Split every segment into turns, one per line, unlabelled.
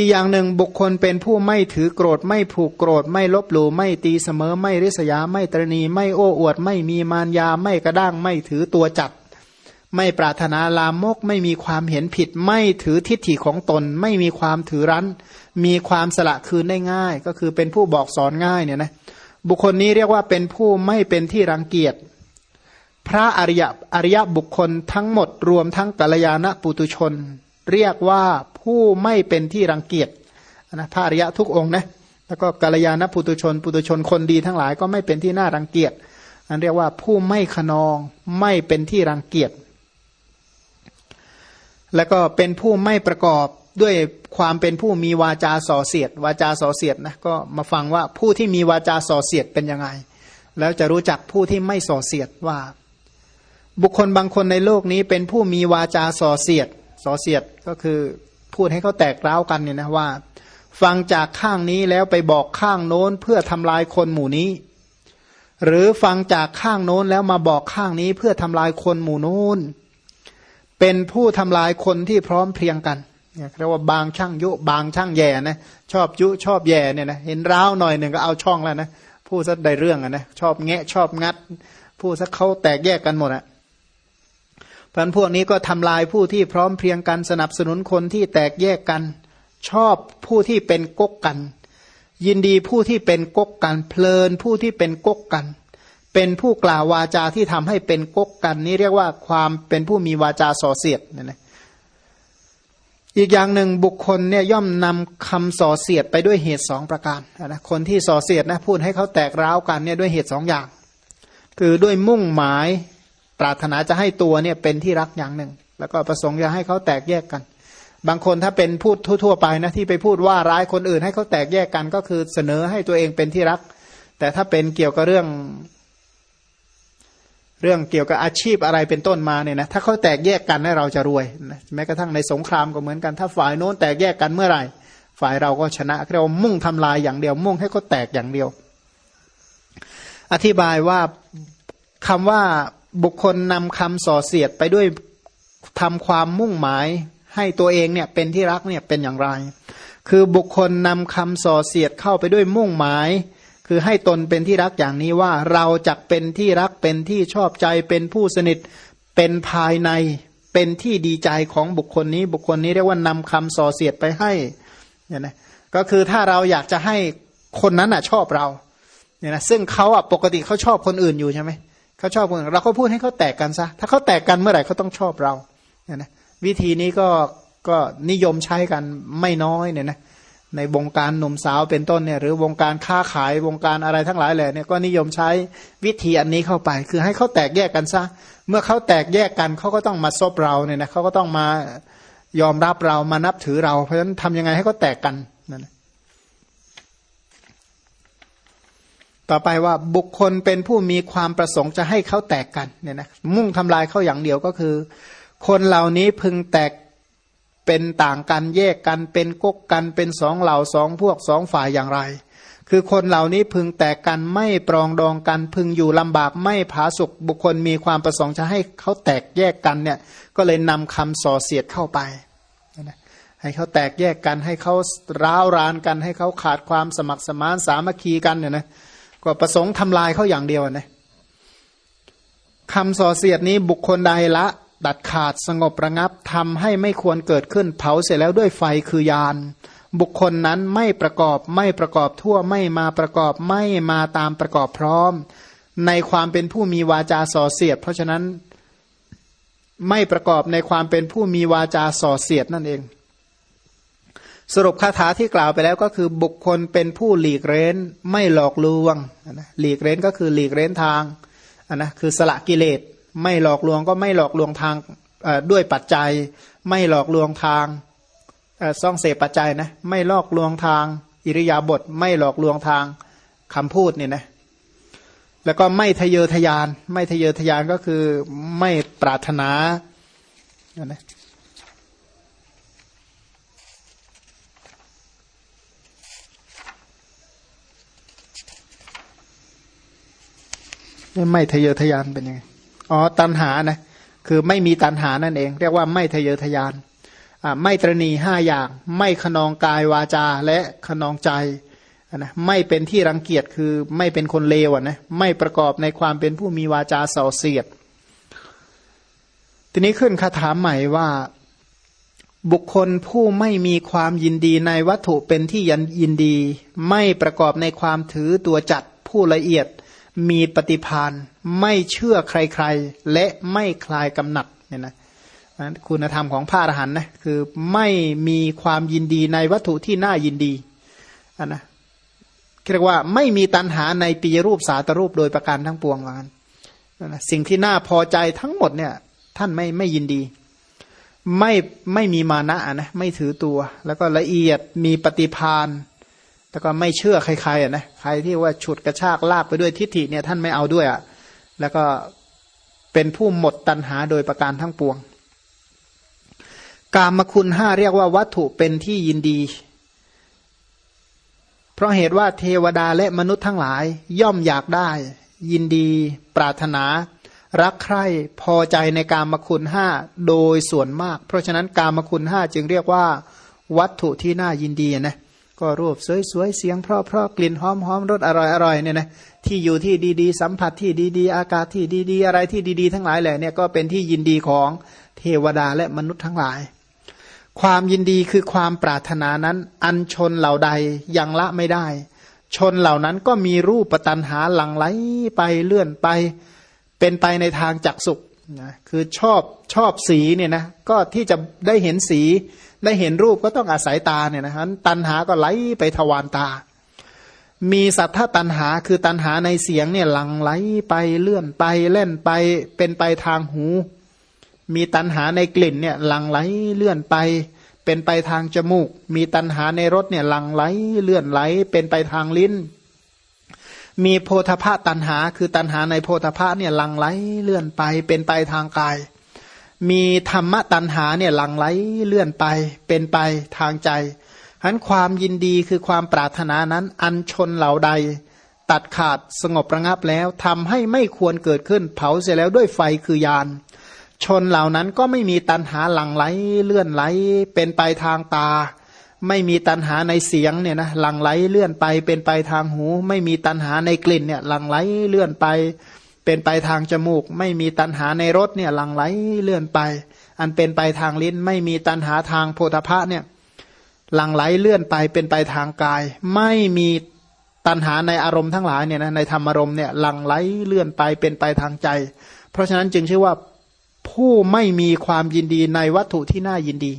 อีกอย่างหนึ่งบุคคลเป็นผู้ไม่ถือโกรธไม่ผูกโกรธไม่ลบหลู่ไม่ตีเสมอไม่ริษยาไม่ตรณี ไม่โอ้อวด ไม่มีมารยาไม่กระด้างไม่ถือตัวจัด ไม่ปรารถนาลามก ไม่มีความเห็นผิด ไม่ถือทิฏฐิของตน ไม่มีความถือรั้น มีความสละคืนได้ง่าย ก็คือเป็นผู้บอกสอนง่ายเนี่ยนะบุคคลนี้เรียกว่าเป็นผู้ไม่เป็นที่รังเกียจพระอริยอริยบุคคลทั้งหมดรวมทั้งกัลยาณปุตุชน เรียกว่าผู้ไม่เป็นที่รังเกียจนะพระอริยทุกองนะแล้วก็กัลยาณปุตุชน ปุตุชนคนดีทั้งหลายก็ไม่เป็นที่น่ารังเกียจอันเรียกว่าผู้ไม่ขนองไม่เป็นที่รังเกียจแล้วก็เป็นผู้ไม่ประกอบด้วยความเป็นผู้มีวาจาส่อเสียด วาจาส่อเสียดนะก็มาฟังว่าผู้ที่มีวาจาส่อเสียดเป็นยังไง แล้วจะรู้จักผู้ที่ไม่ส่อเสียดว่า บุคคลบางคนในโลกนี้เป็นผู้มีวาจาส่อเสียด สอเสียดก็คือพูดให้เขาแตกร้าวกันเนี่ยนะว่า ฟังจากข้างนี้แล้วไปบอกข้างโน้นเพื่อทำลายคนหมู่นี้ หรือฟังจากข้างโน้นแล้วมาบอกข้างนี้เพื่อทำลายคนหมู่โน้นเป็นผู้ทำลายคนที่พร้อมเพรียงกันเรียกว่าบางช่างยุบางช่างแย่นะชอบยุชอบแย่เนี่ยนะเห็นร้าวหน่อยหนึ่งก็เอาช่องแล้วนะพูดซะได้เรื่องอะนะชอบแงะชอบงัด พูดซะเขาแตกแยกกันหมดอะ พันพวกนี้ก็ทำลายผู้ที่พร้อมเพรียงกันสนับสนุนคนที่แตกแยกกัน ชอบผู้ที่เป็นกกกัน ยินดีผู้ที่เป็นกกกัน เพลินผู้ที่เป็นกกกัน เป็นผู้กล่าววาจาที่ทำให้เป็นกกกัน นี้เรียกว่าความเป็นผู้มีวาจาส่อเสียดนี่นะอีกอย่างหนึ่งบุคคลเนี่ยย่อมนำคำส่อเสียดไปด้วยเหตุสองประการนะคนที่ส่อเสียดนะพูดให้เขาแตกร้าวกันเนี่ยด้วยเหตุสองอย่าง คือด้วยมุ่งหมาย ปรารถนาจะให้ตัวเนี่ยเป็นที่รักอย่างหนึ่ง แล้วก็ประสงค์จะให้เขาแตกแยกกัน บางคนถ้าเป็นพูดทั่วๆไปนะที่ไปพูดว่าร้ายคนอื่นให้เขาแตกแยกกัน ก็คือเสนอให้ตัวเองเป็นที่รัก แต่ถ้าเป็นเกี่ยวกับเรื่อง เรื่องเกี่ยวกับอาชีพอะไรเป็นต้นมาเนี่ยนะถ้าเขาแตกแยกกันให้เราจะรวยนะแม้กระทั่งในสงครามก็เหมือนกัน ถ้าฝ่ายโน้นแตกแยกกันเมื่อไหร่ ฝ่ายเราก็ชนะเรามุ่งทำลายอย่างเดียว มุ่งให้เขาแตกอย่างเดียว อธิบายว่าคำว่า บุคคลนำคำส่อเสียดไปด้วยทำความมุ่งหมายให้ตัวเองเนี่ยเป็นที่รักเนี่ยเป็นอย่างไร คือบุคคลนำคำส่อเสียดเข้าไปด้วยมุ่งหมาย คือให้ตนเป็นที่รักอย่างนี้ว่าเราจะเป็นที่รักเป็นที่ชอบใจเป็นผู้สนิทเป็นภายในเป็นที่ดีใจของบุคคลนี้ บุคคลนี้เรียกว่านำคำส่อเสียดไปให้เนี่ยนะก็คือถ้าเราอยากจะให้คนนั้นอะชอบเราเนี่ยนะซึ่งเขาอะปกติเขาชอบคนอื่นอยู่ใช่ไหม เขาชอบคนเราก็พูดให้เขาแตกกันซะถ้าเขาแตกกันเมื่อไหร่เขาต้องชอบเราเนี่ยนะวิธีนี้ก็ก็นิยมใช้กันไม่น้อยเนี่ยนะในวงการหนุ่มสาวเป็นต้นเนี่ยหรือวงการค้าขายวงการอะไรทั้งหลายแหละเนี่ยก็นิยมใช้วิธีอันนี้เข้าไป คือให้เขาแตกแยกกันซะเมื่อเขาแตกแยกกันเขาก็ต้องมาซบเราเนี่ยนะเขาก็ต้องมายอมรับเรามานับถือเรา เพราะฉะนั้นทำยังไงให้เขาแตกกันนั่น ต่อไปว่าบุคคลเป็นผู้มีความประสงค์จะให้เขาแตกกันเนี่ยนะมุ่งทำลายเขาอย่างเดียวก็คือ คนเหล่านี้พึงแตกเป็นต่างกันแยกกันเป็นกกกันเป็นสองเหล่าสองพวกสองฝ่ายอย่างไร คือคนเหล่านี้พึงแตกกันไม่ปรองดองกัน พึงอยู่ลำบากไม่ผาสุกบุคคลมีความประสงค์จะให้เขาแตกแยกกันเนี่ยก็เลยนำคำส่อเสียดเข้าไปให้เขาแตกแยกกันให้เขาร้าวรานกัน ให้เขาขาดความสมัครสมานสามัคคีกันเนี่ยนะ ก็ประสงค์ทำลายเขาอย่างเดียวนะคำส่อเสียดนี้บุคคลใดละ ดัดขาดสงบระงับทำให้ไม่ควรเกิดขึ้นเผาเสร็จแล้วด้วยไฟคือยาน บุคคลนั้นไม่ประกอบไม่ประกอบทั่วไม่มาประกอบไม่มาตามประกอบพร้อม ในความเป็นผู้มีวาจาส่อเสียด เพราะฉะนั้นไม่ประกอบในความเป็นผู้มีวาจาส่อเสียดนั่นเอง สรุปคาถาที่กล่าวไปแล้วก็คือบุคคลเป็นผู้หลีกเร้นไม่หลอกลวงนะหลีกเร้นก็คือหลีกเร้นทางนะคือสละกิเลส ไม่หลอกลวงก็ไม่หลอกลวงทางด้วยปัจจัย ไม่หลอกลวงทางซ่องเสพปัจจัยนะไม่หลอกลวงทาง อิริยาบถไม่หลอกลวงทางคำพูดเนี่ยนะแล้วก็ไม่ทะเยอทะยาน ไม่ทะเยอทะยานก็คือไม่ปรารถนานะ ไม่ทะเยอทะยานเป็นยังไงอ๋อตันหานะคือไม่มีตันหานั่นเอง เรียกว่าไม่ทะเยอทะยานไม่ตรณีห้าอย่าง ไม่ขนองกายวาจาและขนองใจนะไม่เป็นที่รังเกียจคือไม่เป็นคนเลวนะไม่ประกอบในความเป็นผู้มีวาจาส่อเสียด ทีนี้ขึ้นคาถามใหม่ว่า บุคคลผู้ไม่มีความยินดีในวัตถุเป็นที่ยันยินดี ไม่ประกอบในความถือตัวจัดผู้ละเอียด มีปฏิพานไม่เชื่อใครๆ และไม่คลายกำหนัดเนี่ยนะคุณธรรมของพระอรหันต์นะคือไม่มีความยินดีในวัตถุที่น่ายินดีนนะเรียกว่าไม่มีตัณหาในปีรูปสาตรูปโดยประการทั้งปวงกันนสิ่งที่น่าพอใจทั้งหมดเนี่ยท่านไม่ไม่ยินดี ไม่ไม่มีมานะนะไม่ถือตัว แล้วก็ละเอียดมีปฏิพาน แล้วก็ไม่เชื่อใครๆนะใครที่ว่าฉุดกระชากลากไปด้วยทิฏฐิเนี่ยท่านไม่เอาด้วยอะแล้วก็เป็นผู้หมดตัณหาโดยประการทั้งปวง กามคุณห้าเรียกว่าวัตถุเป็นที่ยินดี เพราะเหตุว่าเทวดาและมนุษย์ทั้งหลายย่อมอยากได้ ยินดี ปรารถนา รักใคร่พอใจในกามคุณห้าโดยส่วนมาก เพราะฉะนั้นกามคุณห้าจึงเรียกว่า วัตถุที่น่ายินดีนะ ก็รูปสวยๆ เสียงเพราะๆ กลิ่นหอมๆ รสอร่อยๆ เนี่ยนะ ที่อยู่ที่ดีๆ สัมผัสที่ดีๆ อากาศที่ดีๆ อะไรที่ดีๆ ทั้งหลายแหละเนี่ยก็เป็นที่ยินดีของเทวดาและมนุษย์ทั้งหลาย ความยินดีคือความปรารถนานั้น อันชนเหล่าใดยังละไม่ได้ ชนเหล่านั้นก็มีรูปปตันหาหลังไหลไปเลื่อนไป เป็นไปในทางจักสุขนะ คือชอบชอบสีเนี่ยนะ ก็ที่จะได้เห็นสี ได้เห็นรูปก็ต้องอาศัยตาเนี่ยนะฮะตันหาก็ไหลไปทวารตา มีสัทธตันหาคือตันหาในเสียงเนี่ยหลังไหลไปเลื่อนไปเล่นไปเป็นไปทางหู มีตันหาในกลิ่นเนี่ยหลังไหลเลื่อนไป เป็นไปทางจมูก มีตันหาในรสเนี่ยหลังไหลเลื่อนไหล เป็นไปทางลิ้น มีโพธพะตันหาคือตันหาในโพธพะเนี่ยหลังไหลเลื่อนไป เป็นไปทางกาย มีธรรมตันหาเนี่ยหลังไหลเลื่อนไปเป็นไปทางใจฉะนั้นความยินดีคือความปรารถนานั้น อันชนเหล่าใด ตัดขาดสงบระงับแล้วทำให้ไม่ควรเกิดขึ้น เผาเสร็จแล้วด้วยไฟคือยาน ชนเหล่านั้นก็ไม่มีตันหาหลังไหลเลื่อนไหล เป็นไปทางตา ไม่มีตันหาในเสียงเนี่ยนะหลังไหลเลื่อนไปเป็นไปทางหู ไม่มีตันหาในกลิ่นเนี่ยหลังไหลเลื่อนไป เป็นไปทางจมูก ไม่มีตันหาในรสเนี่ยหลังไหลเลื่อนไป อันเป็นไปทางลิ้น ไม่มีตันหาทางโพธพะเนี่ยหลังไหลเลื่อนไปเป็นไปทางกาย ไม่มีตันหาในอารมณ์ทั้งหลายเนี่ยนะในธรรมอารมณ์เนี่ยหลังไหลเลื่อนไปเป็นไปทางใจ เพราะฉะนั้นจึงชื่อว่าผู้ไม่มีความยินดีในวัตถุที่น่ายินดี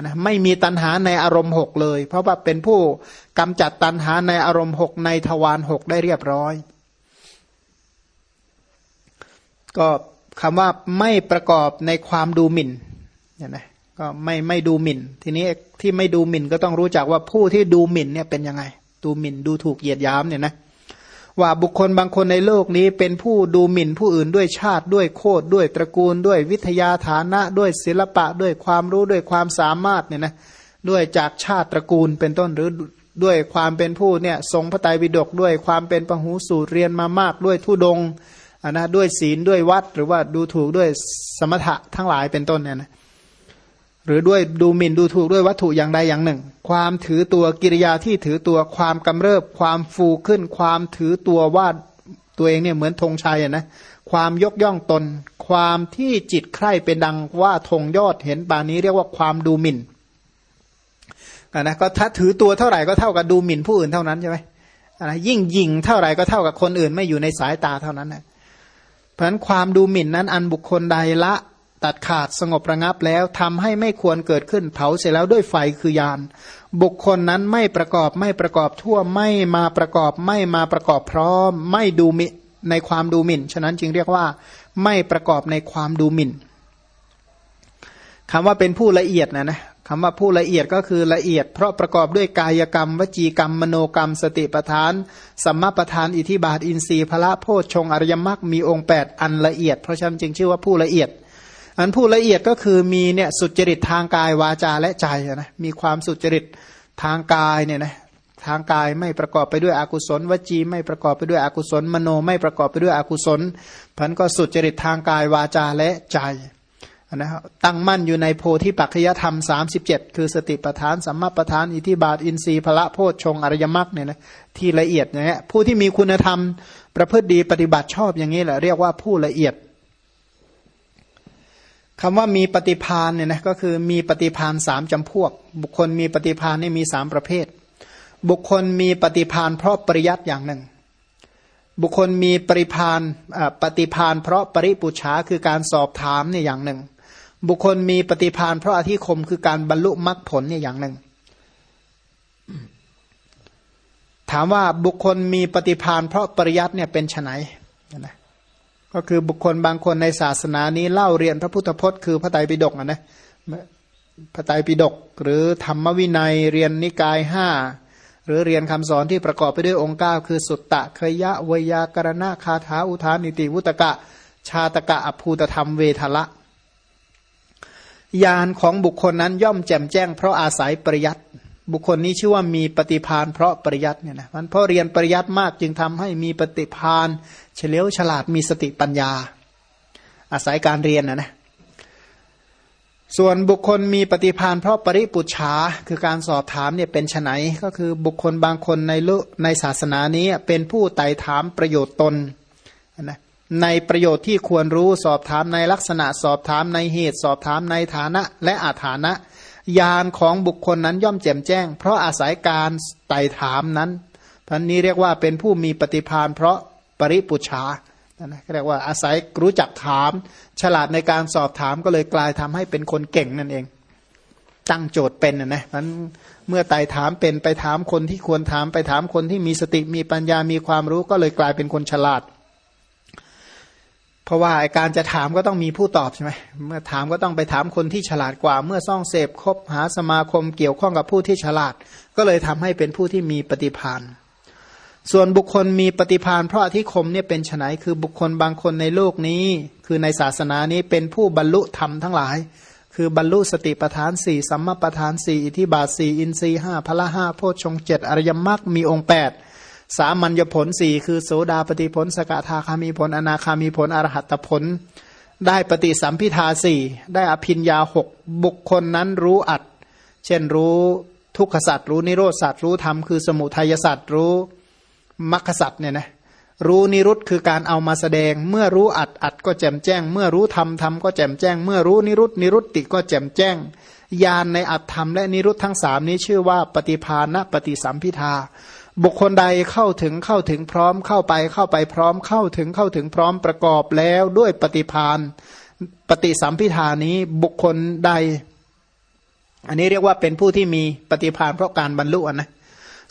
นะไม่มีตันหาในอารมณ์หกเลย เพราะว่าเป็นผู้กำจัดตันหาในอารมณ์หกในทวารหกได้เรียบร้อย ก็คำว่าไม่ประกอบในความดูหมิ่นเนี่ยนะก็ไม่ไม่ดูหมิ่น ทีนี้ที่ไม่ดูหมิ่นก็ต้องรู้จักว่าผู้ที่ดูหมิ่นเนี่ยเป็นยังไง ดูหมิ่นดูถูกเหยียดยามเนี่ยนะว่าบุคคลบางคนในโลกนี้เป็นผู้ดูหมิ่นผู้อื่นด้วยชาติด้วยโคดด้วยตระกูล ด้วยวิทยาฐานะ ด้วยศิลปะด้วยความรู้ด้วยความสามารถเนี่ยนะด้วยจากชาติตระกูลเป็นต้นหรือด้วยความเป็นผู้เนี่ยทรงพระไตรปิฎกด้วยความเป็นปหูสูตรเรียนมามากด้วยทุดง อันนะด้วยศีลด้วยวัด หรือว่าดูถูกด้วยสมถะทั้งหลายเป็นต้นเนี่ยนะหรือด้วยดูหมิ่นดูถูกด้วยวัตถุอย่างใดอย่างหนึ่ง ความถือตัวกิริยาที่ถือตัวความกำเริบ ความฟูขึ้น ความถือตัวว่าตัวเองเนี่ยเหมือนธงชัยนะความยกย่องตน ความที่จิตใคร่เป็นดังว่าธงยอดเห็นปานี้เรียกว่าความดูหมิ่นนะก็ถ้าถือตัวเท่าไหร่ก็เท่ากับดูหมิ่นผู้อื่นเท่านั้นใช่ไหมนะยิ่งยิงเท่าไหร่ก็เท่ากับคนอื่นไม่อยู่ในสายตาเท่านั้นนะ เพราะนั้นความดูหมิ่นนั้นอันบุคคลใดละตัดขาดสงบระงับแล้วทำให้ไม่ควรเกิดขึ้นเผาเสร็จแล้วด้วยไฟคือยาน บุคคลนั้นไม่ประกอบไม่ประกอบทั่วไม่มาประกอบไม่มาประกอบพร้อม ไม่ดูมิในความดูหมิ่น ฉะนั้นจึงเรียกว่าไม่ประกอบในความดูหมิ่นคำว่าเป็นผู้ละเอียดนะนะ คำว่าผู้ละเอียดก็คือละเอียด เพราะประกอบด้วยกายกรรม วจีกรรม มโนกรรม สติปทาน สัมมาปทาน อิทิบาท อินทรีย์พระโพชฌงอริยมรรคมีองค์ 8 อันละเอียด เพราะฉะนั้นจึงชื่อว่าผู้ละเอียด อันผู้ละเอียดก็คือมีเนี่ยสุจริตทางกายวาจาและใจนะมีความสุจริตทางกายเนี่ยนะทางกายไม่ประกอบไปด้วยอกุศล วจีไม่ประกอบไปด้วยอกุศล มโนไม่ประกอบไปด้วยอกุศลพันก็สุจริตทางกายวาจาและใจ นะตั้งมั่นอยู่ในโพธิปัจจยธรรม 37 คือสติปทานสัมมาปทานอิทิบาทอินทรีย์พละโพชฌงอริยมรรคเนี่ยนะที่ละเอียดอย่างเงี้ยผู้ที่มีคุณธรรม ประพฤติดีปฏิบัติชอบอย่างนี้แหละเรียกว่าผู้ละเอียดคำว่ามีปฏิพานเนี่ยนะก็คือมีปฏิพานสามจำพวก บุคคลมีปฏิพานนี่มีสามประเภท บุคคลมีปฏิพานเพราะปริยัติอย่างหนึ่ง บุคคลมีปริพานปฏิพานเพราะปริปุชาคือการสอบถามเนี่ยอย่างหนึ่ง บุคคลมีปฏิพานเพราะอธิคมคือการบรรลุมรรคผลเนี่ยอย่างหนึ่ง ถามว่าบุคคลมีปฏิพานเพราะปริยัติเนี่ยเป็นไนนะก็คือบุคคลบางคนในศาสนานี้เล่าเรียนพระพุทธพจน์คือพระไตรปิฎกนะพระไตรปิฎกหรือธรรมวินัยเรียนนิกายห้าหรือเรียนคำสอนที่ประกอบไปด้วยองค์เก้าคือสุตตะเคยะวยากรณะคาถาอุทานิติวุตกะ ชาตกะอภูตธรรมเวทละ ยานของบุคคลนั้นย่อมแจ่มแจ้งเพราะอาศัยปริยัติบุคคลนี้ชื่อว่ามีปฏิพานเพราะปริยัติเนี่ยนะมันเพราะเรียนปริยัติมากจึงทำให้มีปฏิพานเฉลียวฉลาดมีสติปัญญา อาศัยการเรียนนะนะส่วนบุคคลมีปฏิพานเพราะปริปุชาคือการสอบถามเนี่ยเป็นไนก็คือบุคคลบางคนในลุในศาสนานี้เป็นผู้ไต่ถามประโยชน์ตนนะ ในประโยชน์ที่ควรรู้สอบถามในลักษณะสอบถามในเหตุสอบถามในฐานะและอาฐานะญาณของบุคคลนั้นย่อมแจ่มแจ้ง เพราะอาศัยการไต่ถามนั้นพันนี้เรียกว่าเป็นผู้มีปฏิพานเพราะปริปุชานะเรียกว่าอาศัยรู้จักถาม ฉลาดในการสอบถามก็เลยกลายทำให้เป็นคนเก่งนั่นเอง ตั้งโจทย์เป็นนะนะนั้นเมื่อไต่ถามเป็นไปถามคนที่ควรถามไปถามคนที่มีสติมีปัญญามีความรู้ก็เลยกลายเป็นคนฉลาด เพราะว่าการจะถามก็ต้องมีผู้ตอบใช่ไหมเมื่อถามก็ต้องไปถามคนที่ฉลาดกว่า เมื่อซ่องเสพคบหาสมาคมเกี่ยวข้องกับผู้ที่ฉลาด ก็เลยทำให้เป็นผู้ที่มีปฏิพานส่วนบุคคลมีปฏิพานเพราะอธิคมเนี่ยเป็นไนคือบุคคลบางคนในโลกนี้ คือในศาสนานี้เป็นผู้บรรลุธรรมทั้งหลาย คือบรรลุสติปทานสี่สัมมาปทานสี่อิทิบาทสี่อินทรีห้าพละห้าโพชฌงเจ็ดอริยมรรคมีองค์แปด สามัญญผลสี่คือโสดาปฏิผล สกทาคามีผล อนาคามีผล อรหัตผล ได้ปฏิสัมพิทาสี่ได้อภินยาหกบุคคลนั้นรู้อัด เช่นรู้ทุกขสัตว์รู้นิโรธสัตว์รู้ธรรมคือสมุทัยสัตว์รู้มรรคสัตว์เนี่ยนะรู้นิรุตคือการเอามาแสดง เมื่อรู้อัดอัดก็แจ่มแจ้ง เมื่อรู้ธรรมธรรมก็แจ่มแจ้ง เมื่อรู้นิรุตนิรุตติก็แจ่มแจ้งญาณในอัตธรรมและนิรุตทั้งสามนี้ชื่อว่าปฏิภาณปฏิสัมพิทา บุคคลใดเข้าถึงเข้าถึงพร้อมเข้าไปเข้าไปพร้อมเข้าถึงเข้าถึงพร้อมประกอบแล้วด้วยปฏิพานปฏิสัมพิธานี้บุคคลใด อันนี้เรียกว่าเป็นผู้ที่มีปฏิพานเพราะการบรรลุนะ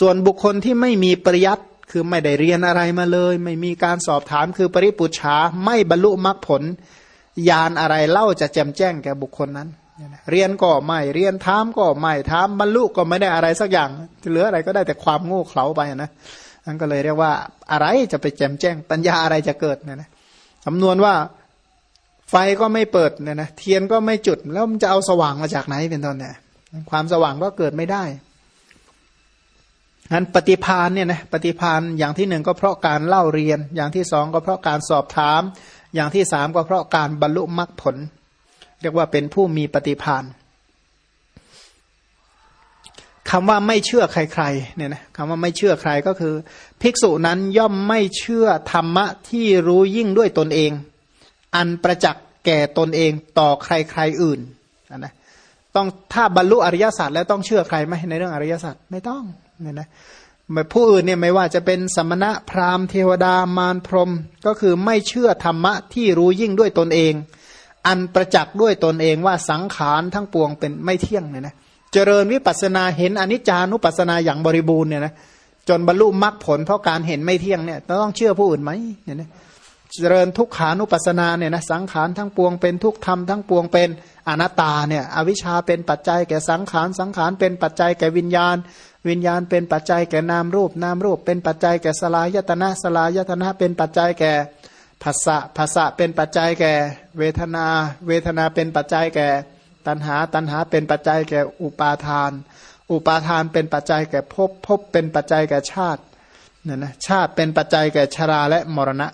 ส่วนบุคคลที่ไม่มีปริยัตคือไม่ได้เรียนอะไรมาเลย ไม่มีการสอบถามคือปริปุชาไม่บรรลุมรรคผลยานอะไรเล่าจะแจ่มแจ้งแก่บุคคลนั้น เรียนก็ไม่เรียนถามก็ไม่ถามบรรลุก็ไม่ได้อะไรสักอย่างเหลืออะไรก็ได้แต่ความโง่เขลาไปนะนั่นก็เลยเรียกว่าอะไรจะไปแจมแจ้งปัญญาอะไรจะเกิดเนี่ยนะคำนวณว่าไฟก็ไม่เปิดเนี่ยนะเทียนก็ไม่จุดแล้วมันจะเอาสว่างมาจากไหนเป็นต้นเนี่ยความสว่างก็เกิดไม่ได้งั้นปฏิพานเนี่ยนะปฏิพานอย่างที่หนึ่งก็เพราะการเล่าเรียน อย่างที่สองก็เพราะการสอบถาม อย่างที่สามก็เพราะการบรรลุมรรคผล เรียกว่าเป็นผู้มีปฏิพานคำว่าไม่เชื่อใครๆเนี่ยนะคำว่าไม่เชื่อใครก็คือ ภิกษุนั้นย่อมไม่เชื่อธรรมะที่รู้ยิ่งด้วยตนเอง อันประจักษ์แก่ตนเองต่อใครๆอื่นนะต้องถ้าบรรลุอริยสัจแล้วต้องเชื่อใครไหมในเรื่องอริยสัจไม่ต้องเนี่ยนะผู้อื่นเนี่ยไม่ว่าจะเป็นสมณะพราหมณ์เทวดามารพรมก็คือไม่เชื่อธรรมะที่รู้ยิ่งด้วยตนเอง อันประจักษ์ด้วยตนเองว่าสังขารทั้งปวงเป็นไม่เที่ยงเนี่ยนะเจริญวิปัสนาเห็นอนิจจานุปัสนาอย่างบริบูรณ์เนี่ยนะจนบรรลุมรรคผลเพราะการเห็นไม่เที่ยงเนี่ยต้องเชื่อผู้อื่นไหมเนี่ยนะเจริญทุกขานุปัสนาเนี่ยนะสังขารทั้งปวงเป็นทุกธรรมทั้งปวงเป็นอนัตตาเนี่ยอวิชชาเป็นปัจจัยแก่สังขารสังขารเป็นปัจจัยแก่วิญญาณ วิญญาณเป็นปัจจัยแก่นามรูปนามรูป เป็นปัจจัยแก่สลายตนะสลายตนะเป็นปัจจัยแก่ ภาษะภาษะเป็นปัจจัยแก่ เวทนา เวทนาเป็นปัจจัยแก่ ตัณหา ตัณหาเป็นปัจจัยแก่อุปาทาน อุปาทานเป็นปัจจัยแก่ภพภพเป็นปัจจัยแก่ชาติเนี่ยนะชาติเป็นปัจจัยแก่ชราและมรณะ